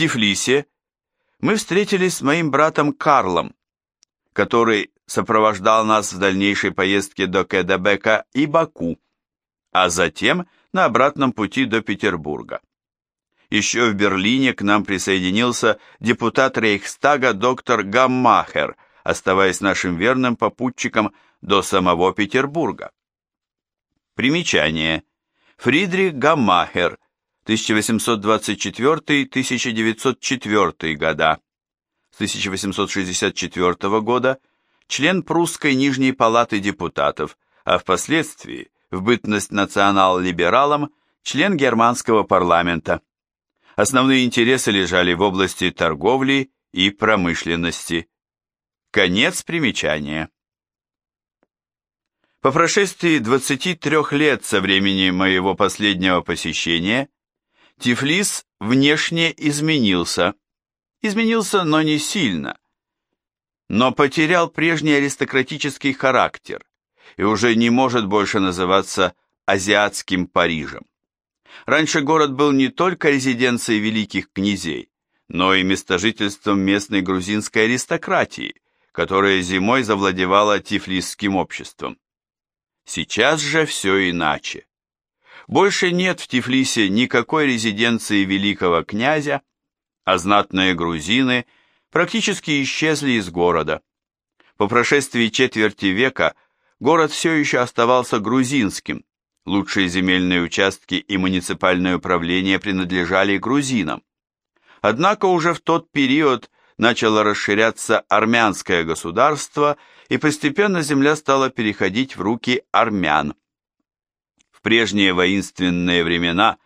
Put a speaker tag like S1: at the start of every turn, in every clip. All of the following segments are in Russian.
S1: Тифлисе мы встретились с моим братом Карлом, который сопровождал нас в дальнейшей поездке до Кедебека и Баку, а затем на обратном пути до Петербурга. Еще в Берлине к нам присоединился депутат Рейхстага доктор Гаммахер, оставаясь нашим верным попутчиком до самого Петербурга. Примечание. Фридрих Гаммахер, 1824-1904 года. С 1864 года член прусской Нижней палаты депутатов, а впоследствии, в бытность национал-либералом, член германского парламента. Основные интересы лежали в области торговли и промышленности. Конец примечания. По прошествии 23 лет со времени моего последнего посещения, Тифлис внешне изменился. Изменился, но не сильно. Но потерял прежний аристократический характер и уже не может больше называться азиатским Парижем. Раньше город был не только резиденцией великих князей, но и местожительством местной грузинской аристократии, которая зимой завладевала тифлисским обществом. Сейчас же все иначе. Больше нет в Тифлисе никакой резиденции великого князя, а знатные грузины практически исчезли из города. По прошествии четверти века город все еще оставался грузинским, лучшие земельные участки и муниципальное управление принадлежали грузинам. Однако уже в тот период начало расширяться армянское государство, и постепенно земля стала переходить в руки армян. В прежние воинственные времена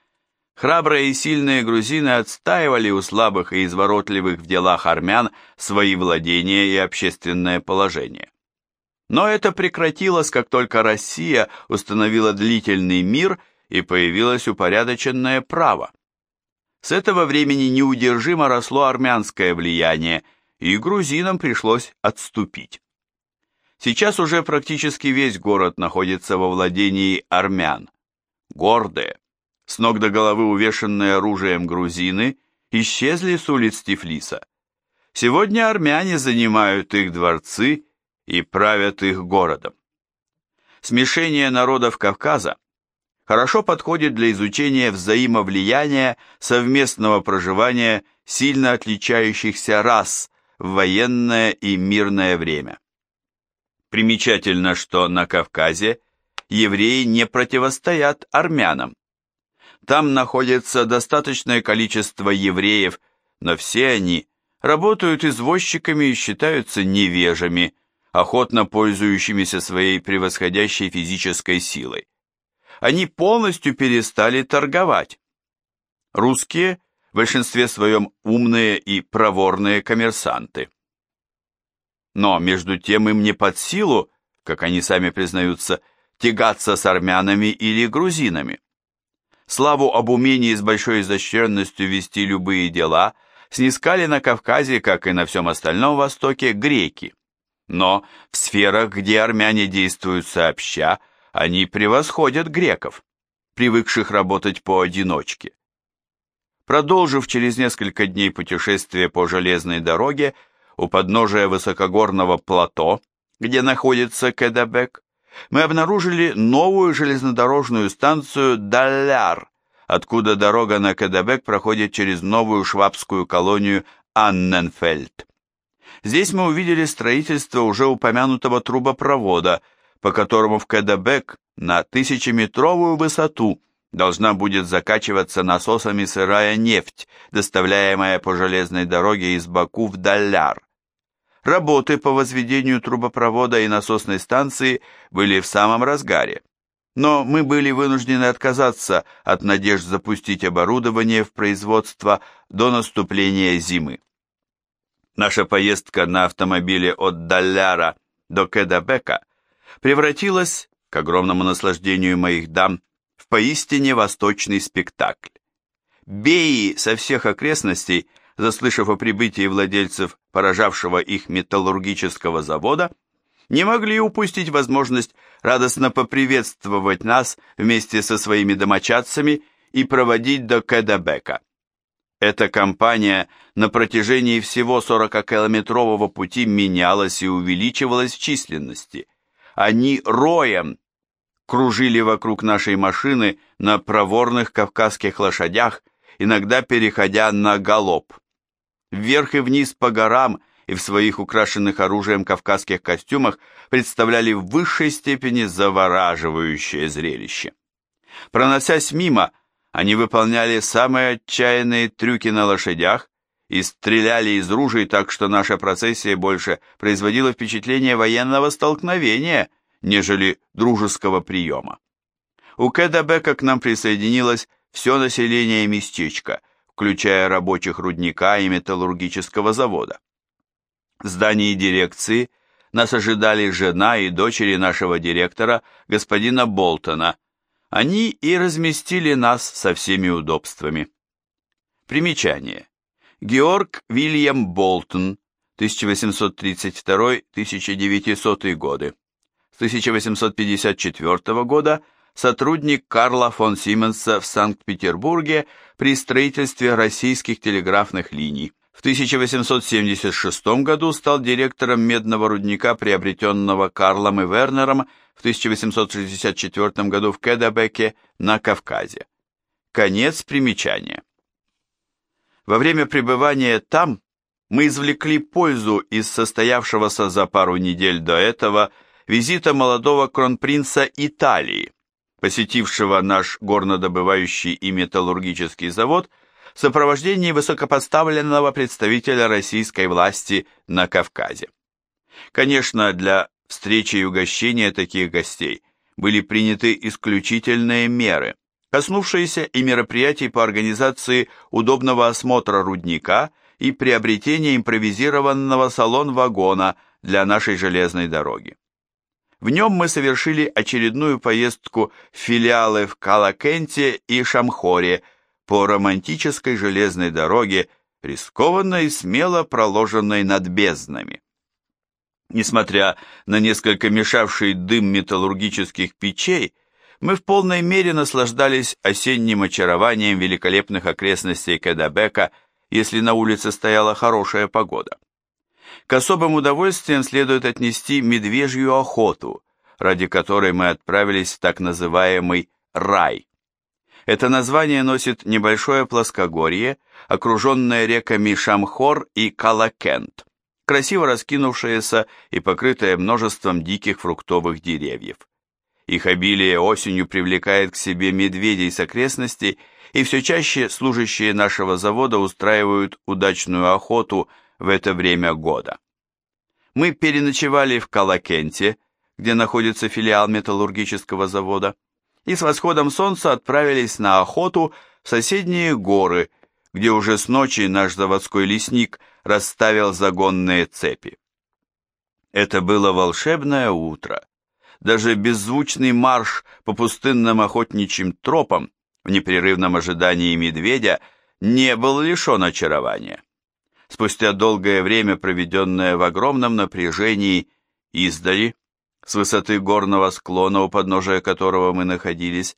S1: храбрые и сильные грузины отстаивали у слабых и изворотливых в делах армян свои владения и общественное положение. Но это прекратилось, как только Россия установила длительный мир и появилось упорядоченное право. С этого времени неудержимо росло армянское влияние, и грузинам пришлось отступить. Сейчас уже практически весь город находится во владении армян. Гордые, с ног до головы увешанные оружием грузины, исчезли с улиц Тифлиса. Сегодня армяне занимают их дворцы и правят их городом. Смешение народов Кавказа хорошо подходит для изучения взаимовлияния совместного проживания сильно отличающихся рас в военное и мирное время. Примечательно, что на Кавказе евреи не противостоят армянам. Там находится достаточное количество евреев, но все они работают извозчиками и считаются невежами, охотно пользующимися своей превосходящей физической силой они полностью перестали торговать. Русские в большинстве своем умные и проворные коммерсанты. Но между тем им не под силу, как они сами признаются, тягаться с армянами или грузинами. Славу об умении с большой изощренностью вести любые дела снискали на Кавказе, как и на всем остальном Востоке, греки. Но в сферах, где армяне действуют сообща, они превосходят греков, привыкших работать поодиночке. Продолжив через несколько дней путешествие по железной дороге у подножия высокогорного плато, где находится Кедебек, мы обнаружили новую железнодорожную станцию Далляр, откуда дорога на Кедебек проходит через новую швабскую колонию Анненфельд. Здесь мы увидели строительство уже упомянутого трубопровода – по которому в Кэдебек на тысячеметровую высоту должна будет закачиваться насосами сырая нефть, доставляемая по железной дороге из Баку в Далляр. Работы по возведению трубопровода и насосной станции были в самом разгаре, но мы были вынуждены отказаться от надежд запустить оборудование в производство до наступления зимы. Наша поездка на автомобиле от Далляра до Кедабека – превратилась, к огромному наслаждению моих дам, в поистине восточный спектакль. Беи со всех окрестностей, заслышав о прибытии владельцев поражавшего их металлургического завода, не могли упустить возможность радостно поприветствовать нас вместе со своими домочадцами и проводить до Кедабека. Эта компания на протяжении всего 40-километрового пути менялась и увеличивалась в численности. Они роем кружили вокруг нашей машины на проворных кавказских лошадях, иногда переходя на галоп. Вверх и вниз по горам и в своих украшенных оружием кавказских костюмах представляли в высшей степени завораживающее зрелище. Проносясь мимо, они выполняли самые отчаянные трюки на лошадях и стреляли из ружей так, что наша процессия больше производила впечатление военного столкновения, нежели дружеского приема. У Кэдабека к нам присоединилось все население местечка, включая рабочих рудника и металлургического завода. В здании дирекции нас ожидали жена и дочери нашего директора, господина Болтона. Они и разместили нас со всеми удобствами. Примечание. Георг Вильям Болтон, 1832-1900 годы. С 1854 года сотрудник Карла фон Сименса в Санкт-Петербурге при строительстве российских телеграфных линий. В 1876 году стал директором медного рудника, приобретенного Карлом и Вернером в 1864 году в Кедабеке на Кавказе. Конец примечания. Во время пребывания там мы извлекли пользу из состоявшегося за пару недель до этого визита молодого кронпринца Италии, посетившего наш горнодобывающий и металлургический завод в сопровождении высокопоставленного представителя российской власти на Кавказе. Конечно, для встречи и угощения таких гостей были приняты исключительные меры, коснувшиеся и мероприятий по организации удобного осмотра рудника и приобретения импровизированного салон-вагона для нашей железной дороги. В нем мы совершили очередную поездку в филиалы в Калакенте и Шамхоре по романтической железной дороге, рискованно и смело проложенной над безднами. Несмотря на несколько мешавший дым металлургических печей, мы в полной мере наслаждались осенним очарованием великолепных окрестностей Кедабека, если на улице стояла хорошая погода. К особым удовольствиям следует отнести медвежью охоту, ради которой мы отправились в так называемый рай. Это название носит небольшое плоскогорье, окруженное реками Шамхор и Калакент, красиво раскинувшееся и покрытое множеством диких фруктовых деревьев. Их обилие осенью привлекает к себе медведей с окрестностей, и все чаще служащие нашего завода устраивают удачную охоту в это время года. Мы переночевали в Калакенте, где находится филиал металлургического завода, и с восходом солнца отправились на охоту в соседние горы, где уже с ночи наш заводской лесник расставил загонные цепи. Это было волшебное утро. Даже беззвучный марш по пустынным охотничьим тропам в непрерывном ожидании медведя не был лишен очарования. Спустя долгое время, проведенное в огромном напряжении издали, с высоты горного склона, у подножия которого мы находились,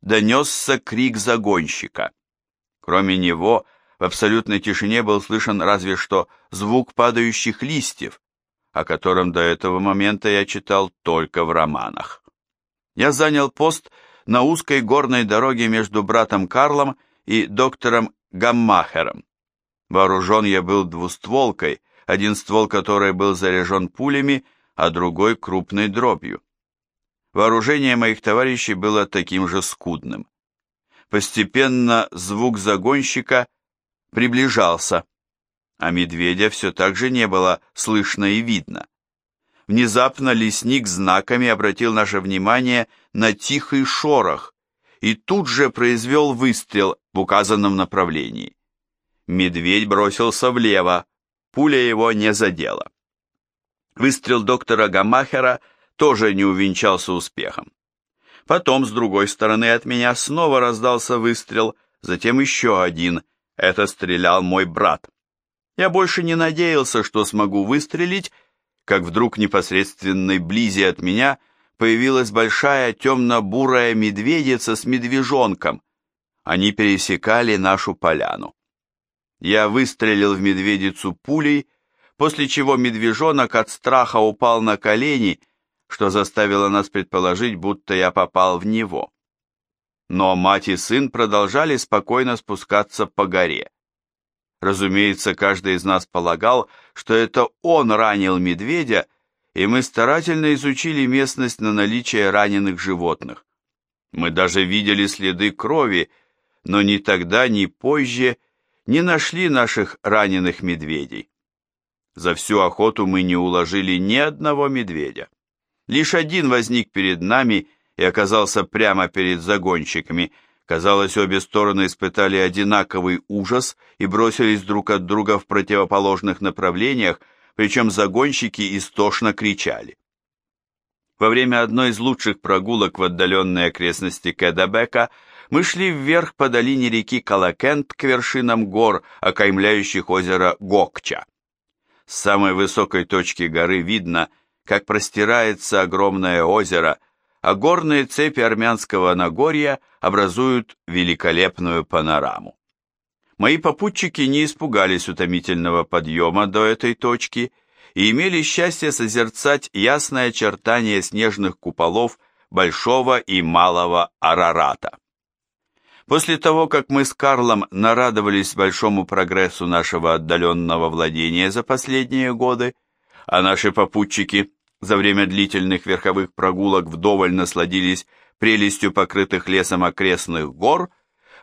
S1: донесся крик загонщика. Кроме него, в абсолютной тишине был слышен разве что звук падающих листьев, о котором до этого момента я читал только в романах. Я занял пост на узкой горной дороге между братом Карлом и доктором Гаммахером. Вооружен я был двустволкой, один ствол которой был заряжен пулями, а другой крупной дробью. Вооружение моих товарищей было таким же скудным. Постепенно звук загонщика приближался, а медведя все так же не было слышно и видно. Внезапно лесник знаками обратил наше внимание на тихий шорох и тут же произвел выстрел в указанном направлении. Медведь бросился влево, пуля его не задела. Выстрел доктора Гамахера тоже не увенчался успехом. Потом, с другой стороны от меня, снова раздался выстрел, затем еще один. Это стрелял мой брат. Я больше не надеялся, что смогу выстрелить, как вдруг непосредственной близи от меня появилась большая темно-бурая медведица с медвежонком. Они пересекали нашу поляну. Я выстрелил в медведицу пулей, после чего медвежонок от страха упал на колени, что заставило нас предположить, будто я попал в него. Но мать и сын продолжали спокойно спускаться по горе. Разумеется, каждый из нас полагал, что это он ранил медведя, и мы старательно изучили местность на наличие раненых животных. Мы даже видели следы крови, но ни тогда, ни позже не нашли наших раненых медведей. За всю охоту мы не уложили ни одного медведя. Лишь один возник перед нами и оказался прямо перед загонщиками – Казалось, обе стороны испытали одинаковый ужас и бросились друг от друга в противоположных направлениях, причем загонщики истошно кричали. Во время одной из лучших прогулок в отдаленные окрестности Кедабека мы шли вверх по долине реки Калакент к вершинам гор, окаймляющих озеро Гокча. С самой высокой точки горы видно, как простирается огромное озеро – а горные цепи армянского Нагорья образуют великолепную панораму. Мои попутчики не испугались утомительного подъема до этой точки и имели счастье созерцать ясное очертание снежных куполов Большого и Малого Арарата. После того, как мы с Карлом нарадовались большому прогрессу нашего отдаленного владения за последние годы, а наши попутчики за время длительных верховых прогулок вдоволь насладились прелестью покрытых лесом окрестных гор,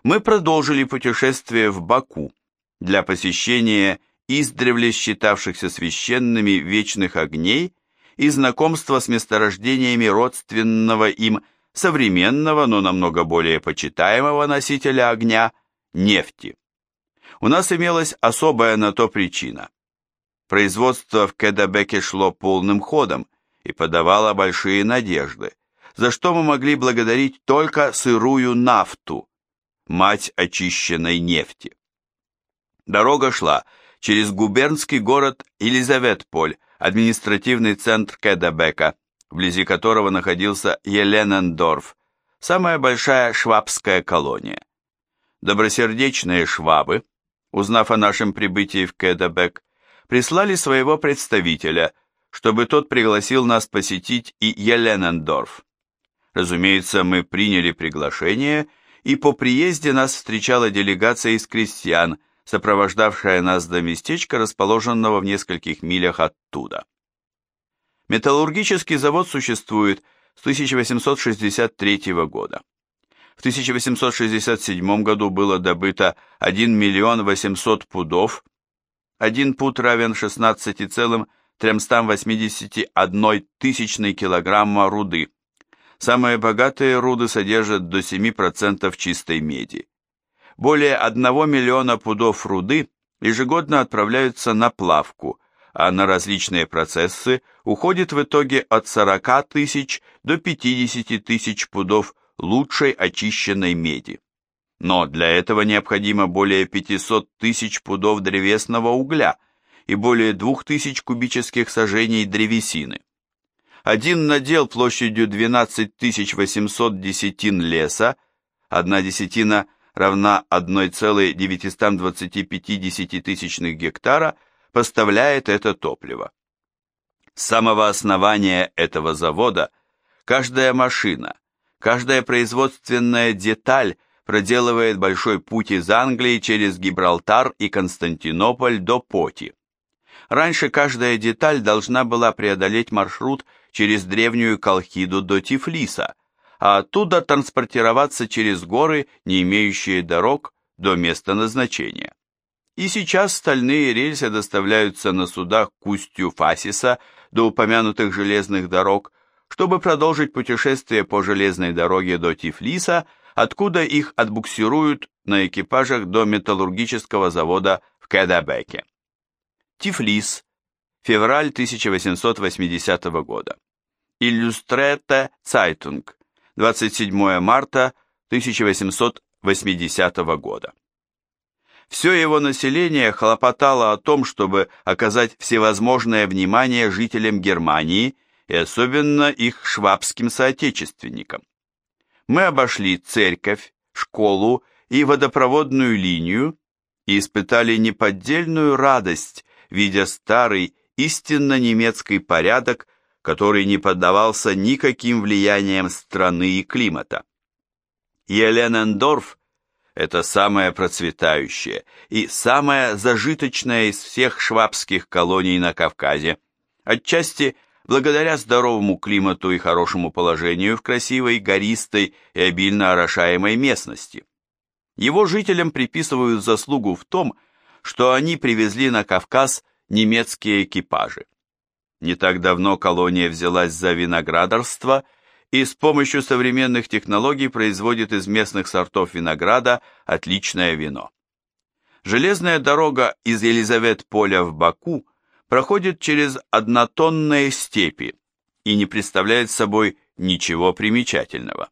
S1: мы продолжили путешествие в Баку для посещения издревле считавшихся священными вечных огней и знакомства с месторождениями родственного им современного, но намного более почитаемого носителя огня – нефти. У нас имелась особая на то причина. Производство в Кедабеке шло полным ходом и подавало большие надежды, за что мы могли благодарить только сырую нафту, мать очищенной нефти. Дорога шла через губернский город Елизаветполь, административный центр Кедабека, вблизи которого находился Еленендорф, самая большая швабская колония. Добросердечные швабы, узнав о нашем прибытии в Кедабек, прислали своего представителя, чтобы тот пригласил нас посетить и Еленендорф. Разумеется, мы приняли приглашение, и по приезде нас встречала делегация из крестьян, сопровождавшая нас до местечка, расположенного в нескольких милях оттуда. Металлургический завод существует с 1863 года. В 1867 году было добыто 1 миллион 800 пудов 1 пут равен 16,381 тысячной килограмма руды. Самые богатые руды содержат до 7% чистой меди. Более 1 миллиона пудов руды ежегодно отправляются на плавку, а на различные процессы уходит в итоге от 40 тысяч до 50 тысяч пудов лучшей очищенной меди но для этого необходимо более 500 тысяч пудов древесного угля и более 2000 кубических сажений древесины. Один надел площадью 12 800 десятин леса, одна десятина равна 1,925 тысячных гектара, поставляет это топливо. С самого основания этого завода каждая машина, каждая производственная деталь проделывает большой путь из Англии через Гибралтар и Константинополь до Поти. Раньше каждая деталь должна была преодолеть маршрут через древнюю Колхиду до Тифлиса, а оттуда транспортироваться через горы, не имеющие дорог, до места назначения. И сейчас стальные рельсы доставляются на судах к Фасиса до упомянутых железных дорог, чтобы продолжить путешествие по железной дороге до Тифлиса – откуда их отбуксируют на экипажах до металлургического завода в Кедабеке. Тифлис, февраль 1880 года. Иллюстрете Цайтунг, 27 марта 1880 года. Все его население хлопотало о том, чтобы оказать всевозможное внимание жителям Германии и особенно их швабским соотечественникам мы обошли церковь, школу и водопроводную линию и испытали неподдельную радость, видя старый, истинно немецкий порядок, который не поддавался никаким влияниям страны и климата. Еленендорф – это самая процветающая и самая зажиточная из всех швабских колоний на Кавказе, отчасти благодаря здоровому климату и хорошему положению в красивой, гористой и обильно орошаемой местности. Его жителям приписывают заслугу в том, что они привезли на Кавказ немецкие экипажи. Не так давно колония взялась за виноградарство и с помощью современных технологий производит из местных сортов винограда отличное вино. Железная дорога из Елизавет-Поля в Баку проходит через однотонные степи и не представляет собой ничего примечательного.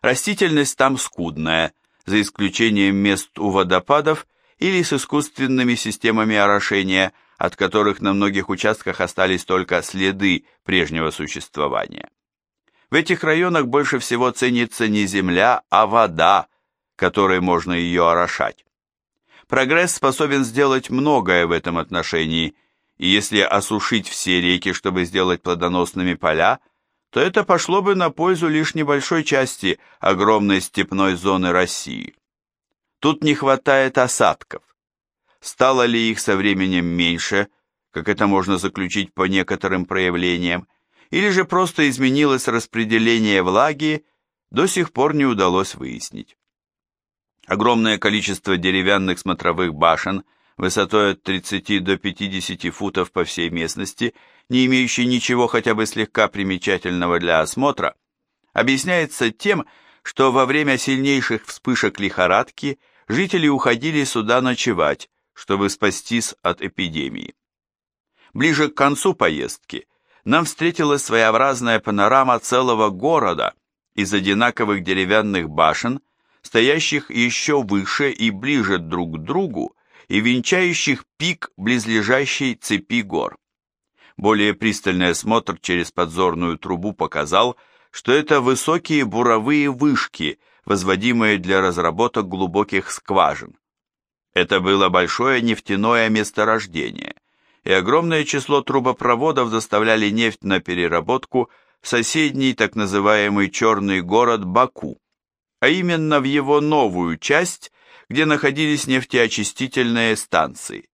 S1: Растительность там скудная, за исключением мест у водопадов или с искусственными системами орошения, от которых на многих участках остались только следы прежнего существования. В этих районах больше всего ценится не земля, а вода, которой можно ее орошать. Прогресс способен сделать многое в этом отношении – и если осушить все реки, чтобы сделать плодоносными поля, то это пошло бы на пользу лишь небольшой части огромной степной зоны России. Тут не хватает осадков. Стало ли их со временем меньше, как это можно заключить по некоторым проявлениям, или же просто изменилось распределение влаги, до сих пор не удалось выяснить. Огромное количество деревянных смотровых башен – высотой от 30 до 50 футов по всей местности, не имеющей ничего хотя бы слегка примечательного для осмотра, объясняется тем, что во время сильнейших вспышек лихорадки жители уходили сюда ночевать, чтобы спастись от эпидемии. Ближе к концу поездки нам встретилась своеобразная панорама целого города из одинаковых деревянных башен, стоящих еще выше и ближе друг к другу, и венчающих пик близлежащей цепи гор. Более пристальный осмотр через подзорную трубу показал, что это высокие буровые вышки, возводимые для разработок глубоких скважин. Это было большое нефтяное месторождение, и огромное число трубопроводов доставляли нефть на переработку в соседний так называемый черный город Баку, а именно в его новую часть, где находились нефтеочистительные станции.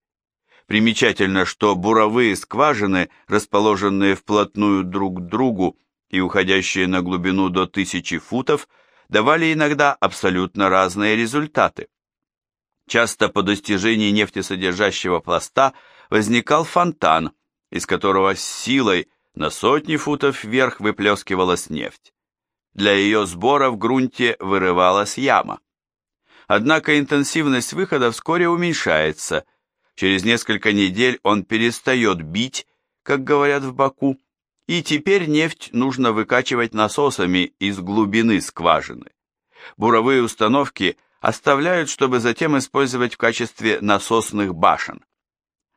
S1: Примечательно, что буровые скважины, расположенные вплотную друг к другу и уходящие на глубину до тысячи футов, давали иногда абсолютно разные результаты. Часто по достижении нефтесодержащего пласта возникал фонтан, из которого с силой на сотни футов вверх выплескивалась нефть. Для ее сбора в грунте вырывалась яма. Однако интенсивность выхода вскоре уменьшается. Через несколько недель он перестает бить, как говорят в Баку, и теперь нефть нужно выкачивать насосами из глубины скважины. Буровые установки оставляют, чтобы затем использовать в качестве насосных башен.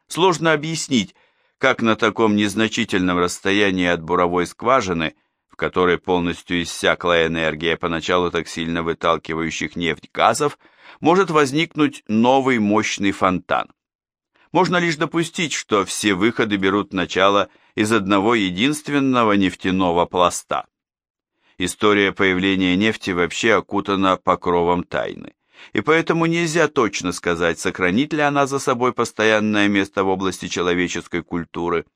S1: Сложно объяснить, как на таком незначительном расстоянии от буровой скважины – в которой полностью иссякла энергия поначалу так сильно выталкивающих нефть газов, может возникнуть новый мощный фонтан. Можно лишь допустить, что все выходы берут начало из одного единственного нефтяного пласта. История появления нефти вообще окутана покровом тайны, и поэтому нельзя точно сказать, сохранит ли она за собой постоянное место в области человеческой культуры –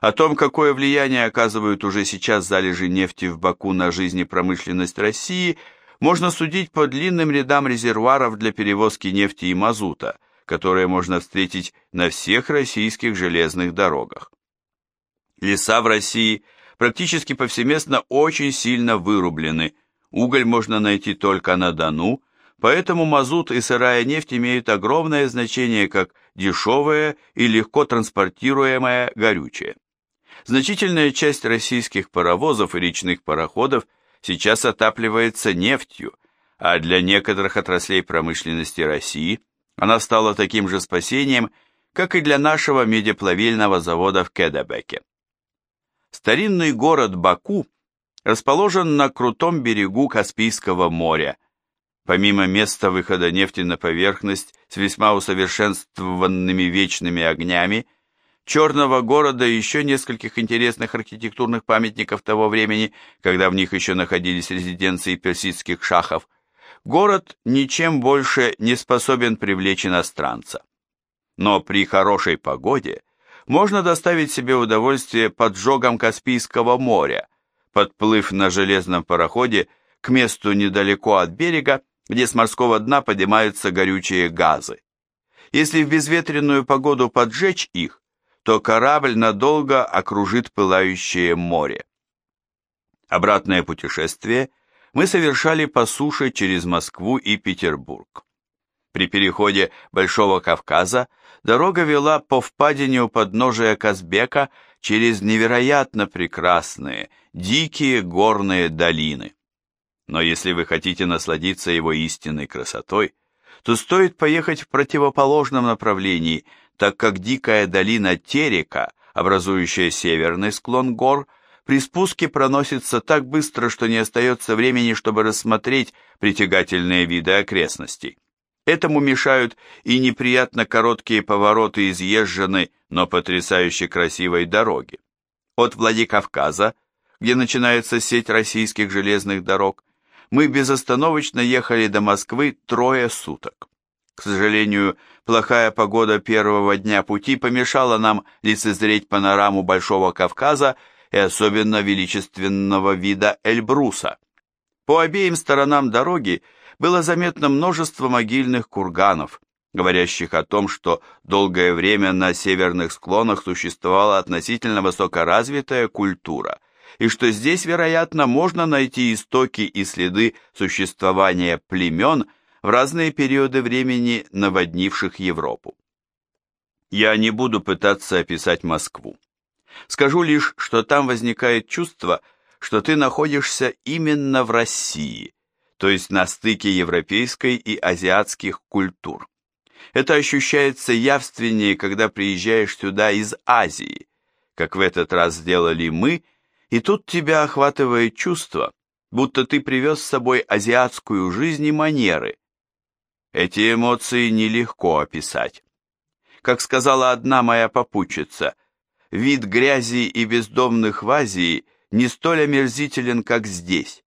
S1: о том, какое влияние оказывают уже сейчас залежи нефти в Баку на жизнь и промышленность России, можно судить по длинным рядам резервуаров для перевозки нефти и мазута, которые можно встретить на всех российских железных дорогах. Леса в России практически повсеместно очень сильно вырублены, уголь можно найти только на Дону, поэтому мазут и сырая нефть имеют огромное значение как дешевое и легко транспортируемое горючее. Значительная часть российских паровозов и речных пароходов сейчас отапливается нефтью, а для некоторых отраслей промышленности России она стала таким же спасением, как и для нашего медиплавильного завода в Кедебеке. Старинный город Баку расположен на крутом берегу Каспийского моря, Помимо места выхода нефти на поверхность с весьма усовершенствованными вечными огнями, Черного города и еще нескольких интересных архитектурных памятников того времени, когда в них еще находились резиденции персидских шахов, город ничем больше не способен привлечь иностранца. Но при хорошей погоде можно доставить себе удовольствие поджогом Каспийского моря, подплыв на железном пароходе к месту недалеко от берега, где с морского дна поднимаются горючие газы. Если в безветренную погоду поджечь их, то корабль надолго окружит пылающее море. Обратное путешествие мы совершали по суше через Москву и Петербург. При переходе Большого Кавказа дорога вела по впадине у подножия Казбека через невероятно прекрасные, дикие горные долины. Но если вы хотите насладиться его истинной красотой, то стоит поехать в противоположном направлении, так как дикая долина Терека, образующая северный склон гор, при спуске проносится так быстро, что не остается времени, чтобы рассмотреть притягательные виды окрестностей. Этому мешают и неприятно короткие повороты изъезженной, но потрясающе красивой дороги. От Владикавказа, где начинается сеть российских железных дорог, мы безостановочно ехали до Москвы трое суток. К сожалению, плохая погода первого дня пути помешала нам лицезреть панораму Большого Кавказа и особенно величественного вида Эльбруса. По обеим сторонам дороги было заметно множество могильных курганов, говорящих о том, что долгое время на северных склонах существовала относительно высокоразвитая культура – и что здесь, вероятно, можно найти истоки и следы существования племен в разные периоды времени, наводнивших Европу. Я не буду пытаться описать Москву. Скажу лишь, что там возникает чувство, что ты находишься именно в России, то есть на стыке европейской и азиатских культур. Это ощущается явственнее, когда приезжаешь сюда из Азии, как в этот раз сделали мы – и тут тебя охватывает чувство, будто ты привез с собой азиатскую жизнь и манеры. Эти эмоции нелегко описать. Как сказала одна моя попутчица, вид грязи и бездомных в Азии не столь омерзителен, как здесь.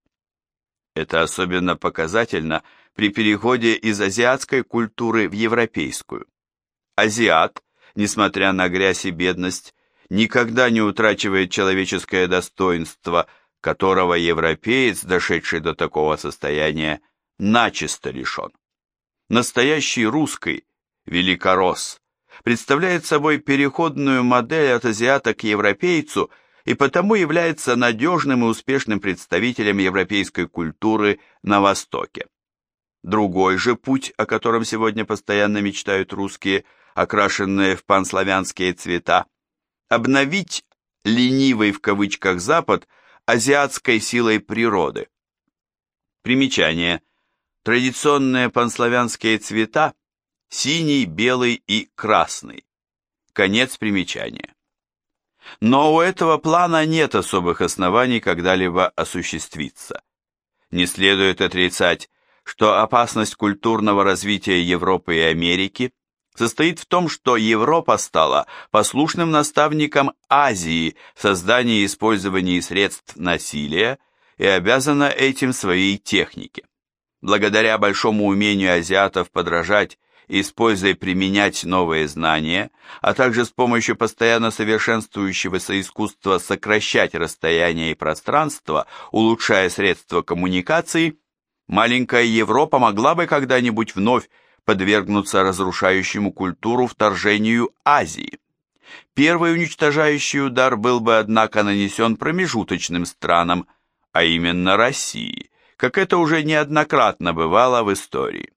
S1: Это особенно показательно при переходе из азиатской культуры в европейскую. Азиат, несмотря на грязь и бедность, никогда не утрачивает человеческое достоинство, которого европеец, дошедший до такого состояния, начисто лишен. Настоящий русский, великорос, представляет собой переходную модель от азиата к европейцу и потому является надежным и успешным представителем европейской культуры на Востоке. Другой же путь, о котором сегодня постоянно мечтают русские, окрашенные в панславянские цвета, обновить «ленивый» в кавычках Запад азиатской силой природы. Примечание. Традиционные панславянские цвета – синий, белый и красный. Конец примечания. Но у этого плана нет особых оснований когда-либо осуществиться. Не следует отрицать, что опасность культурного развития Европы и Америки состоит в том, что Европа стала послушным наставником Азии в создании и использовании средств насилия и обязана этим своей технике. Благодаря большому умению азиатов подражать и применять новые знания, а также с помощью постоянно совершенствующегося искусства сокращать расстояние и пространство, улучшая средства коммуникации, маленькая Европа могла бы когда-нибудь вновь подвергнуться разрушающему культуру вторжению Азии. Первый уничтожающий удар был бы, однако, нанесен промежуточным странам, а именно России, как это уже неоднократно бывало в истории.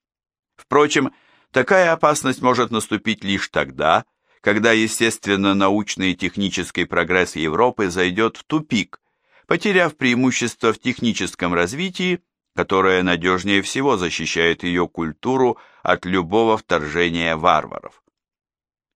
S1: Впрочем, такая опасность может наступить лишь тогда, когда, естественно, научный и технический прогресс Европы зайдет в тупик, потеряв преимущество в техническом развитии которая надежнее всего защищает ее культуру от любого вторжения варваров.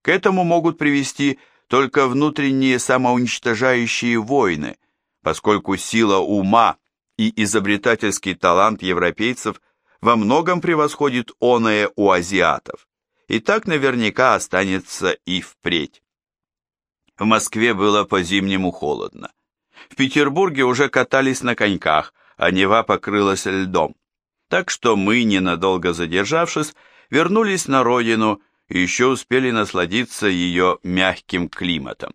S1: К этому могут привести только внутренние самоуничтожающие войны, поскольку сила ума и изобретательский талант европейцев во многом превосходит оное у азиатов, и так наверняка останется и впредь. В Москве было по-зимнему холодно. В Петербурге уже катались на коньках, а Нева покрылась льдом. Так что мы, ненадолго задержавшись, вернулись на родину и еще успели насладиться ее мягким климатом.